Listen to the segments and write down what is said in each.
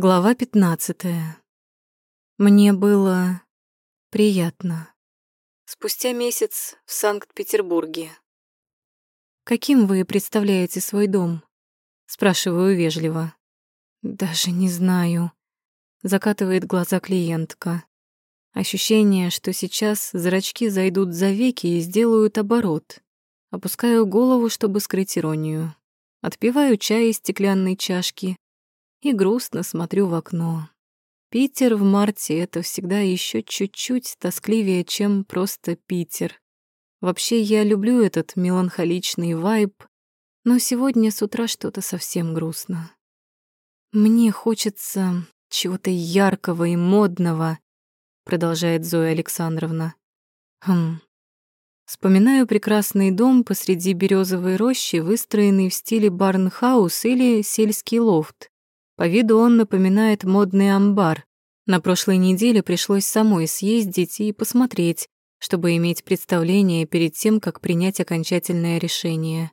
Глава 15. Мне было приятно. Спустя месяц в Санкт-Петербурге. «Каким вы представляете свой дом?» Спрашиваю вежливо. «Даже не знаю», — закатывает глаза клиентка. Ощущение, что сейчас зрачки зайдут за веки и сделают оборот. Опускаю голову, чтобы скрыть иронию. Отпиваю чай из стеклянной чашки, и грустно смотрю в окно. Питер в марте — это всегда еще чуть-чуть тоскливее, чем просто Питер. Вообще, я люблю этот меланхоличный вайб, но сегодня с утра что-то совсем грустно. Мне хочется чего-то яркого и модного, продолжает Зоя Александровна. Хм. Вспоминаю прекрасный дом посреди березовой рощи, выстроенный в стиле барнхаус или сельский лофт. По виду он напоминает модный амбар. На прошлой неделе пришлось самой съездить и посмотреть, чтобы иметь представление перед тем, как принять окончательное решение.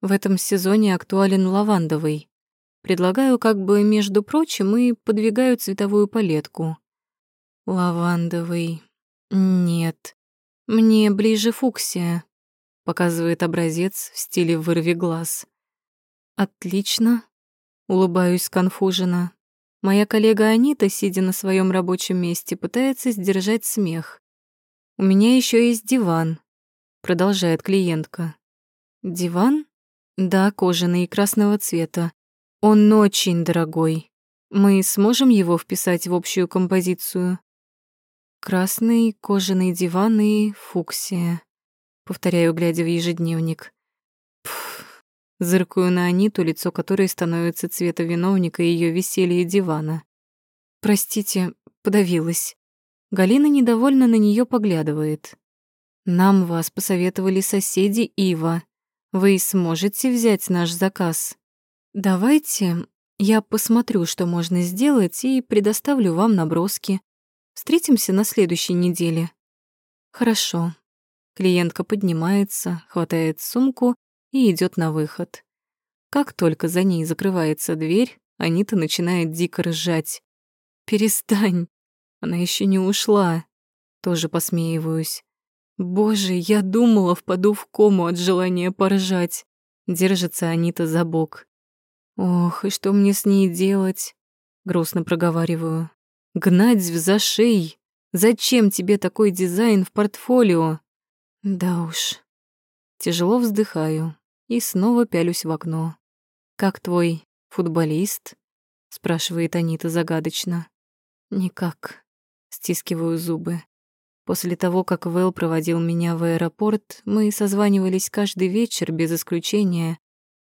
В этом сезоне актуален лавандовый. Предлагаю как бы, между прочим, и подвигаю цветовую палетку. Лавандовый. Нет. Мне ближе фуксия. Показывает образец в стиле вырви глаз. Отлично. Улыбаюсь сконфуженно. Моя коллега Анита, сидя на своем рабочем месте, пытается сдержать смех. «У меня еще есть диван», — продолжает клиентка. «Диван? Да, кожаный и красного цвета. Он очень дорогой. Мы сможем его вписать в общую композицию?» «Красный кожаный диван и фуксия», — повторяю, глядя в ежедневник. Зыркаю на Аниту, лицо которой становится цвета виновника ее веселья дивана. «Простите, подавилась». Галина недовольно на нее поглядывает. «Нам вас посоветовали соседи Ива. Вы сможете взять наш заказ? Давайте я посмотрю, что можно сделать, и предоставлю вам наброски. Встретимся на следующей неделе». «Хорошо». Клиентка поднимается, хватает сумку и идет на выход. Как только за ней закрывается дверь, Анита начинает дико ржать. «Перестань! Она еще не ушла!» Тоже посмеиваюсь. «Боже, я думала, впаду в кому от желания поржать!» Держится Анита за бок. «Ох, и что мне с ней делать?» Грустно проговариваю. «Гнать в зашей! Зачем тебе такой дизайн в портфолио?» «Да уж». Тяжело вздыхаю и снова пялюсь в окно. «Как твой футболист?» — спрашивает Анита загадочно. «Никак», — стискиваю зубы. После того, как Вэл проводил меня в аэропорт, мы созванивались каждый вечер без исключения.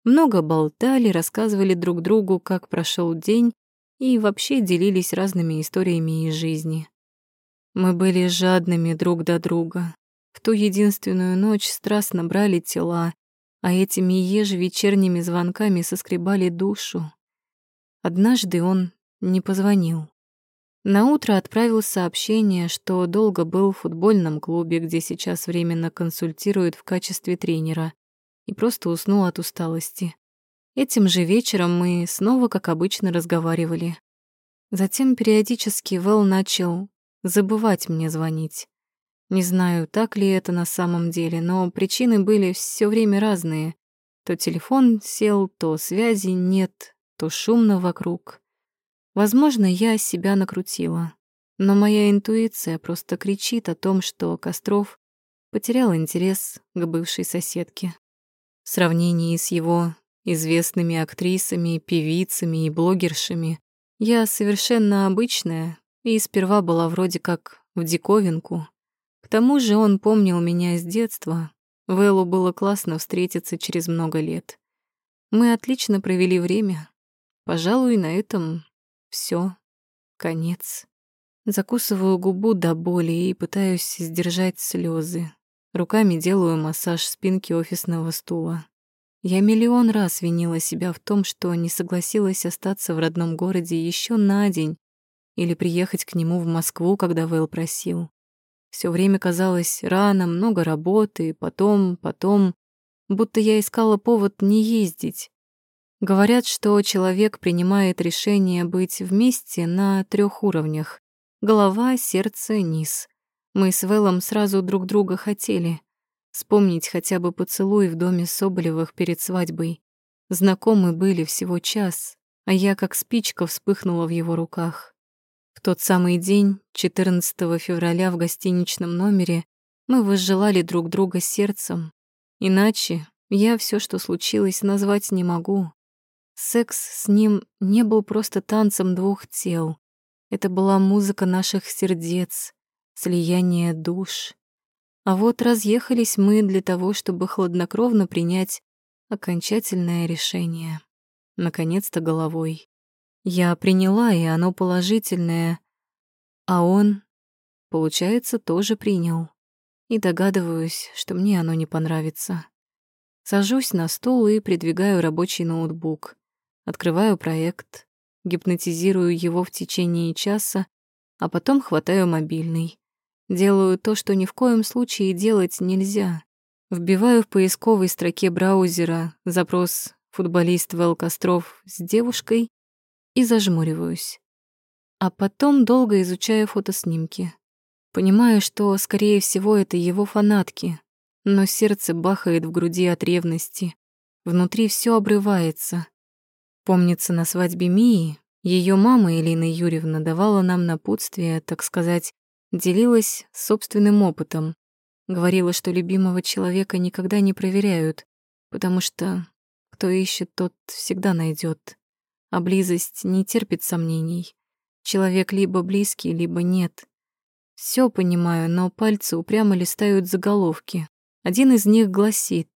Много болтали, рассказывали друг другу, как прошел день, и вообще делились разными историями из жизни. Мы были жадными друг до друга. В ту единственную ночь страстно брали тела, а этими ежевечерними звонками соскребали душу. Однажды он не позвонил. Наутро отправил сообщение, что долго был в футбольном клубе, где сейчас временно консультирует в качестве тренера, и просто уснул от усталости. Этим же вечером мы снова, как обычно, разговаривали. Затем периодически Вэл начал забывать мне звонить. Не знаю, так ли это на самом деле, но причины были все время разные. То телефон сел, то связи нет, то шумно вокруг. Возможно, я себя накрутила. Но моя интуиция просто кричит о том, что Костров потерял интерес к бывшей соседке. В сравнении с его известными актрисами, певицами и блогершами я совершенно обычная и сперва была вроде как в диковинку, тому же он помнил меня с детства. Вэллу было классно встретиться через много лет. Мы отлично провели время. Пожалуй, на этом все. Конец. Закусываю губу до боли и пытаюсь сдержать слезы. Руками делаю массаж спинки офисного стула. Я миллион раз винила себя в том, что не согласилась остаться в родном городе еще на день или приехать к нему в Москву, когда Вэл просил. Все время казалось рано, много работы, потом, потом, будто я искала повод не ездить. Говорят, что человек принимает решение быть вместе на трех уровнях — голова, сердце, низ. Мы с Вэллом сразу друг друга хотели. Вспомнить хотя бы поцелуй в доме Соболевых перед свадьбой. Знакомы были всего час, а я как спичка вспыхнула в его руках. В тот самый день, 14 февраля в гостиничном номере, мы возжелали друг друга сердцем. Иначе я все, что случилось, назвать не могу. Секс с ним не был просто танцем двух тел. Это была музыка наших сердец, слияние душ. А вот разъехались мы для того, чтобы хладнокровно принять окончательное решение. Наконец-то головой. Я приняла, и оно положительное. А он, получается, тоже принял. И догадываюсь, что мне оно не понравится. Сажусь на стул и придвигаю рабочий ноутбук. Открываю проект, гипнотизирую его в течение часа, а потом хватаю мобильный. Делаю то, что ни в коем случае делать нельзя. Вбиваю в поисковой строке браузера запрос «футболист Вэл Костров с девушкой» и зажмуриваюсь. А потом долго изучаю фотоснимки. Понимаю, что, скорее всего, это его фанатки, но сердце бахает в груди от ревности. Внутри все обрывается. Помнится, на свадьбе Мии ее мама Элина Юрьевна давала нам напутствие, так сказать, Делилась собственным опытом. Говорила, что любимого человека никогда не проверяют, потому что кто ищет, тот всегда найдет. А близость не терпит сомнений. Человек либо близкий, либо нет. Все понимаю, но пальцы упрямо листают заголовки. Один из них гласит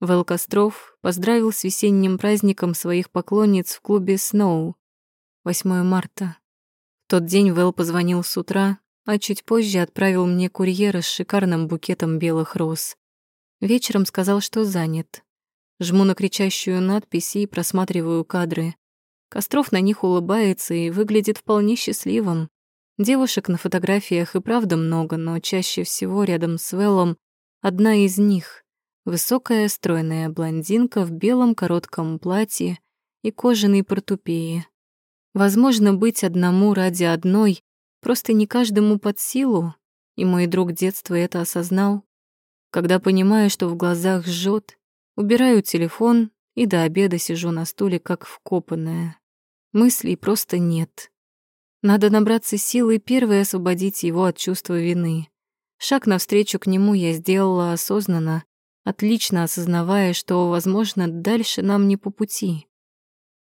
«Вэл Костров поздравил с весенним праздником своих поклонниц в клубе «Сноу». 8 марта. В тот день Вэл позвонил с утра, а чуть позже отправил мне курьера с шикарным букетом белых роз. Вечером сказал, что занят. Жму на кричащую надпись и просматриваю кадры. Костров на них улыбается и выглядит вполне счастливым. Девушек на фотографиях и правда много, но чаще всего рядом с Веллом одна из них — высокая стройная блондинка в белом коротком платье и кожаной портупее. Возможно, быть одному ради одной Просто не каждому под силу, и мой друг детства это осознал. Когда понимаю, что в глазах жжет, убираю телефон и до обеда сижу на стуле, как вкопанная. Мыслей просто нет. Надо набраться силы и первой освободить его от чувства вины. Шаг навстречу к нему я сделала осознанно, отлично осознавая, что, возможно, дальше нам не по пути.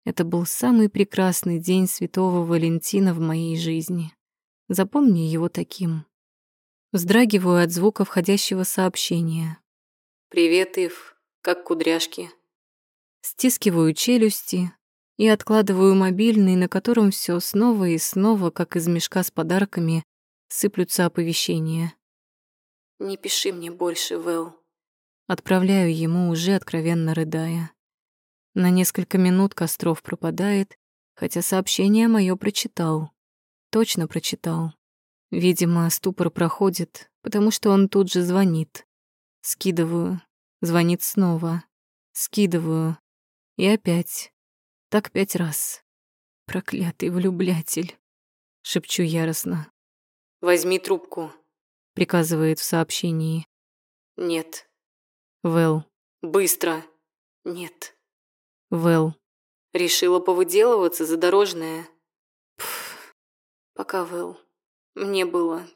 Это был самый прекрасный день Святого Валентина в моей жизни. Запомни его таким. Вздрагиваю от звука входящего сообщения. «Привет, Ив. Как кудряшки?» Стискиваю челюсти и откладываю мобильный, на котором все снова и снова, как из мешка с подарками, сыплются оповещения. «Не пиши мне больше, Вэл». Отправляю ему, уже откровенно рыдая. На несколько минут Костров пропадает, хотя сообщение мое прочитал. Точно прочитал. Видимо, ступор проходит, потому что он тут же звонит. Скидываю. Звонит снова. Скидываю. И опять. Так пять раз. Проклятый влюблятель. Шепчу яростно. «Возьми трубку», — приказывает в сообщении. «Нет». Вэл. «Быстро». «Нет». Вэл. «Решила повыделываться за дорожное». Пока, Вэл. Мне было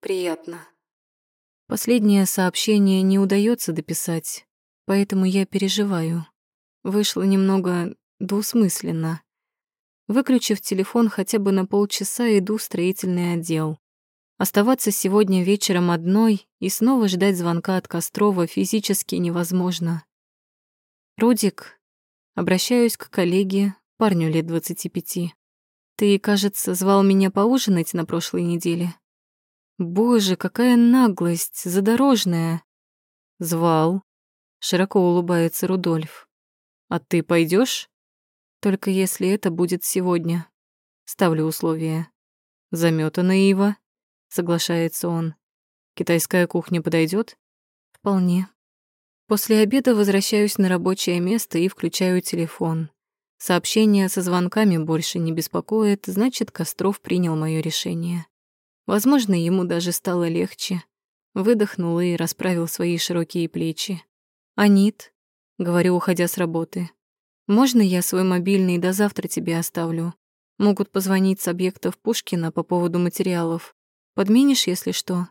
приятно. Последнее сообщение не удается дописать, поэтому я переживаю. Вышло немного двусмысленно. Выключив телефон хотя бы на полчаса, иду в строительный отдел. Оставаться сегодня вечером одной и снова ждать звонка от Кострова физически невозможно. «Рудик», обращаюсь к коллеге, парню лет двадцати пяти. Ты, кажется, звал меня поужинать на прошлой неделе. Боже, какая наглость, задорожная. Звал. Широко улыбается Рудольф. А ты пойдешь? Только если это будет сегодня. Ставлю условие. Замётана Ива. Соглашается он. Китайская кухня подойдет? Вполне. После обеда возвращаюсь на рабочее место и включаю телефон. Сообщение со звонками больше не беспокоит, значит, Костров принял мое решение. Возможно, ему даже стало легче. Выдохнул и расправил свои широкие плечи. «Анит», — говорю, уходя с работы, «можно я свой мобильный до завтра тебе оставлю? Могут позвонить с объектов Пушкина по поводу материалов. Подменишь, если что?»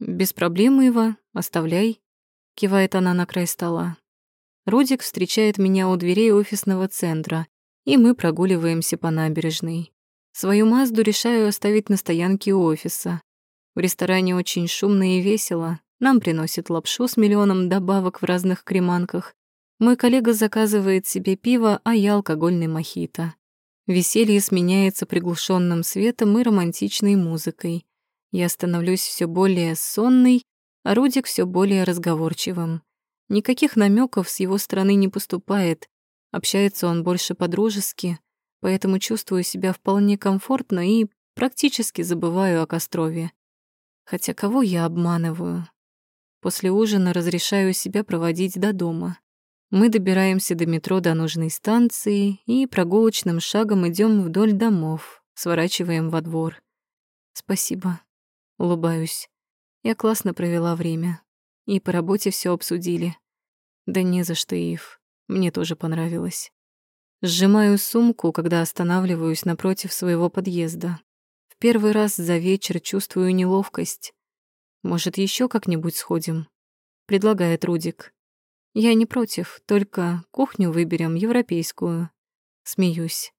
«Без проблем, Ива, оставляй», — кивает она на край стола. Рудик встречает меня у дверей офисного центра, и мы прогуливаемся по набережной. Свою Мазду решаю оставить на стоянке у офиса. В ресторане очень шумно и весело. Нам приносят лапшу с миллионом добавок в разных креманках. Мой коллега заказывает себе пиво, а я алкогольный мохито. Веселье сменяется приглушенным светом и романтичной музыкой. Я становлюсь все более сонной, а Рудик все более разговорчивым. Никаких намеков с его стороны не поступает. Общается он больше по-дружески, поэтому чувствую себя вполне комфортно и практически забываю о Кострове. Хотя кого я обманываю? После ужина разрешаю себя проводить до дома. Мы добираемся до метро до нужной станции и прогулочным шагом идем вдоль домов, сворачиваем во двор. Спасибо. Улыбаюсь. Я классно провела время. И по работе все обсудили. Да не за что, Ив. Мне тоже понравилось. Сжимаю сумку, когда останавливаюсь напротив своего подъезда. В первый раз за вечер чувствую неловкость. Может, еще как-нибудь сходим? Предлагает Рудик. Я не против, только кухню выберем европейскую. Смеюсь.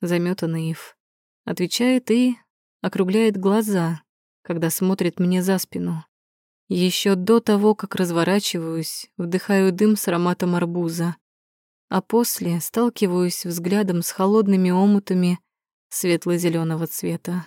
Замётанный Ив. Отвечает и округляет глаза, когда смотрит мне за спину. Еще до того, как разворачиваюсь, вдыхаю дым с ароматом арбуза, а после сталкиваюсь взглядом с холодными омутами светло зеленого цвета.